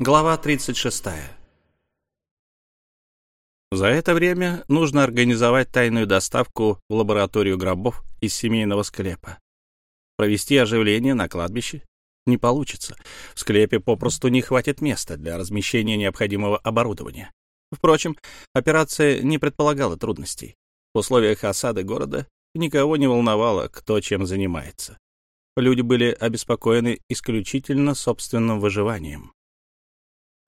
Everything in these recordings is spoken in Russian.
Глава 36. За это время нужно организовать тайную доставку в лабораторию гробов из семейного склепа. Провести оживление на кладбище не получится. В склепе попросту не хватит места для размещения необходимого оборудования. Впрочем, операция не предполагала трудностей. В условиях осады города никого не волновало, кто чем занимается. Люди были обеспокоены исключительно собственным выживанием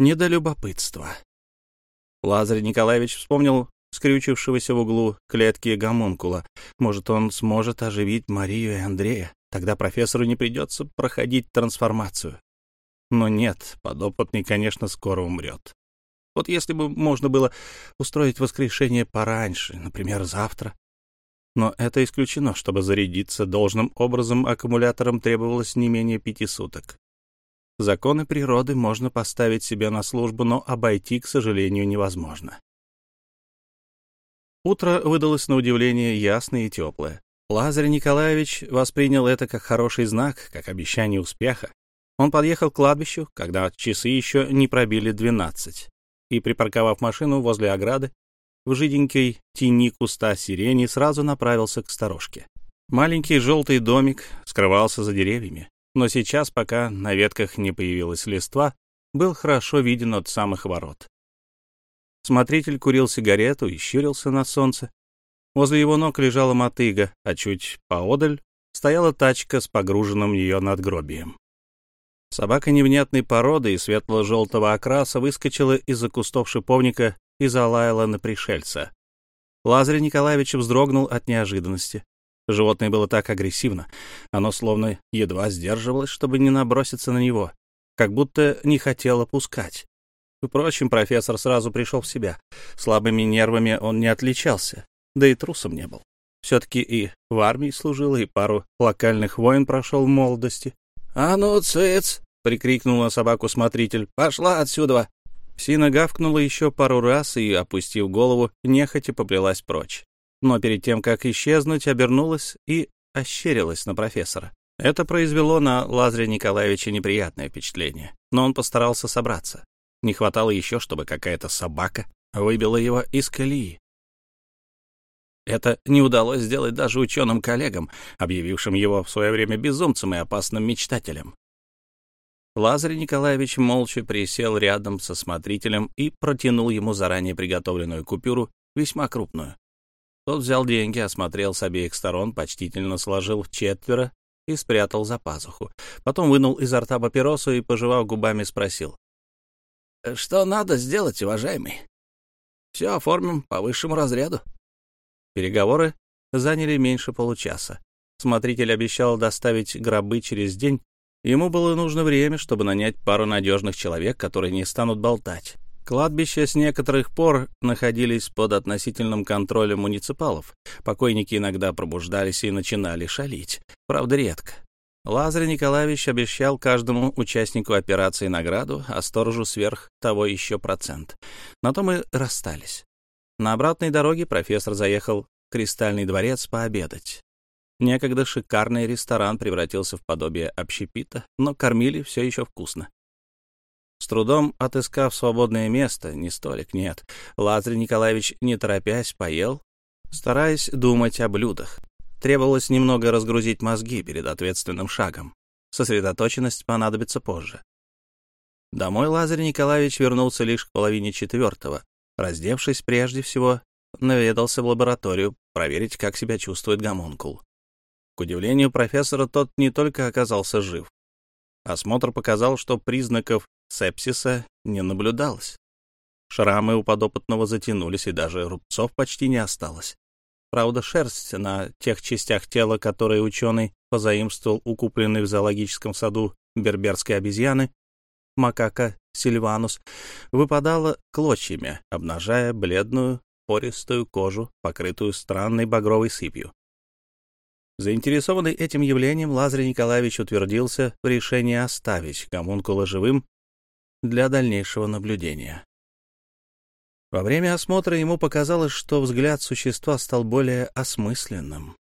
не до любопытства. Лазарь Николаевич вспомнил скрючившегося в углу клетки гомункула. Может, он сможет оживить Марию и Андрея. Тогда профессору не придется проходить трансформацию. Но нет, подопытный, конечно, скоро умрет. Вот если бы можно было устроить воскрешение пораньше, например, завтра. Но это исключено, чтобы зарядиться должным образом аккумулятором требовалось не менее пяти суток. Законы природы можно поставить себе на службу, но обойти, к сожалению, невозможно. Утро выдалось на удивление ясное и теплое. Лазарь Николаевич воспринял это как хороший знак, как обещание успеха. Он подъехал к кладбищу, когда часы еще не пробили двенадцать, и, припарковав машину возле ограды, в жиденькой тени куста сирени сразу направился к сторожке. Маленький желтый домик скрывался за деревьями но сейчас, пока на ветках не появилась листва, был хорошо виден от самых ворот. Смотритель курил сигарету и щурился на солнце. Возле его ног лежала мотыга, а чуть поодаль стояла тачка с погруженным ее надгробием. Собака невнятной породы и светло-желтого окраса выскочила из-за кустов шиповника и залаяла на пришельца. Лазарь Николаевич вздрогнул от неожиданности. Животное было так агрессивно. Оно словно едва сдерживалось, чтобы не наброситься на него, как будто не хотело пускать. Впрочем, профессор сразу пришел в себя. Слабыми нервами он не отличался, да и трусом не был. Все-таки и в армии служил, и пару локальных войн прошел в молодости. — А ну, цыц! — прикрикнул на собаку смотритель. — Пошла отсюда! Сина гавкнула еще пару раз и, опустив голову, нехотя поплелась прочь но перед тем, как исчезнуть, обернулась и ощерилась на профессора. Это произвело на Лазаря Николаевича неприятное впечатление, но он постарался собраться. Не хватало еще, чтобы какая-то собака выбила его из колеи. Это не удалось сделать даже ученым-коллегам, объявившим его в свое время безумцем и опасным мечтателем. Лазарь Николаевич молча присел рядом со смотрителем и протянул ему заранее приготовленную купюру, весьма крупную. Тот взял деньги, осмотрел с обеих сторон, почтительно сложил в четверо и спрятал за пазуху. Потом вынул изо рта папиросу и, пожевав губами, спросил. — Что надо сделать, уважаемый? — Все оформим по высшему разряду. Переговоры заняли меньше получаса. Смотритель обещал доставить гробы через день. Ему было нужно время, чтобы нанять пару надежных человек, которые не станут болтать. Кладбища с некоторых пор находились под относительным контролем муниципалов. Покойники иногда пробуждались и начинали шалить. Правда, редко. Лазарь Николаевич обещал каждому участнику операции награду, а сторожу сверх того еще процент. На то мы расстались. На обратной дороге профессор заехал в Кристальный дворец пообедать. Некогда шикарный ресторан превратился в подобие общепита, но кормили все еще вкусно. Трудом отыскав свободное место, не столик, нет, Лазарь Николаевич, не торопясь, поел, стараясь думать о блюдах. Требовалось немного разгрузить мозги перед ответственным шагом. Сосредоточенность понадобится позже. Домой Лазарь Николаевич вернулся лишь к половине четвертого. Раздевшись прежде всего, наведался в лабораторию проверить, как себя чувствует гомункул. К удивлению профессора, тот не только оказался жив. Осмотр показал, что признаков Сепсиса не наблюдалось. Шрамы у подопытного затянулись, и даже рубцов почти не осталось. Правда, шерсть на тех частях тела, которые ученый позаимствовал у купленной в зоологическом саду берберской обезьяны, макака сильванус, выпадала клочьями, обнажая бледную, пористую кожу, покрытую странной багровой сыпью. Заинтересованный этим явлением, Лазарь Николаевич утвердился в решении оставить гомункула живым для дальнейшего наблюдения. Во время осмотра ему показалось, что взгляд существа стал более осмысленным.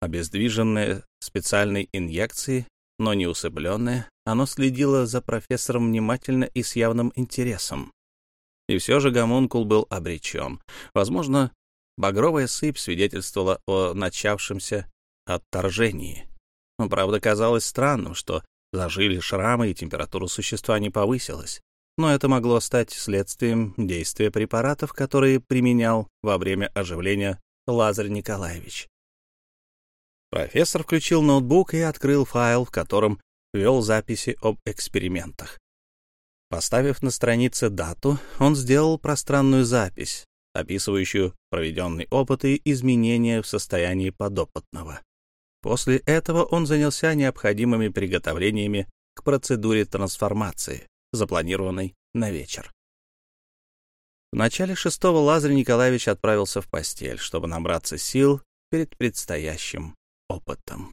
Обездвиженное специальной инъекцией но не усыпленное, оно следило за профессором внимательно и с явным интересом. И все же гомункул был обречен. Возможно, багровая сыпь свидетельствовала о начавшемся отторжении. Правда, казалось странным, что зажили шрамы и температура существа не повысилась. Но это могло стать следствием действия препаратов, которые применял во время оживления Лазарь Николаевич. Профессор включил ноутбук и открыл файл, в котором вел записи об экспериментах. Поставив на странице дату, он сделал пространную запись, описывающую проведенный опыт и изменения в состоянии подопытного. После этого он занялся необходимыми приготовлениями к процедуре трансформации, запланированной на вечер. В начале шестого Лазарь Николаевич отправился в постель, чтобы набраться сил перед предстоящим опытом.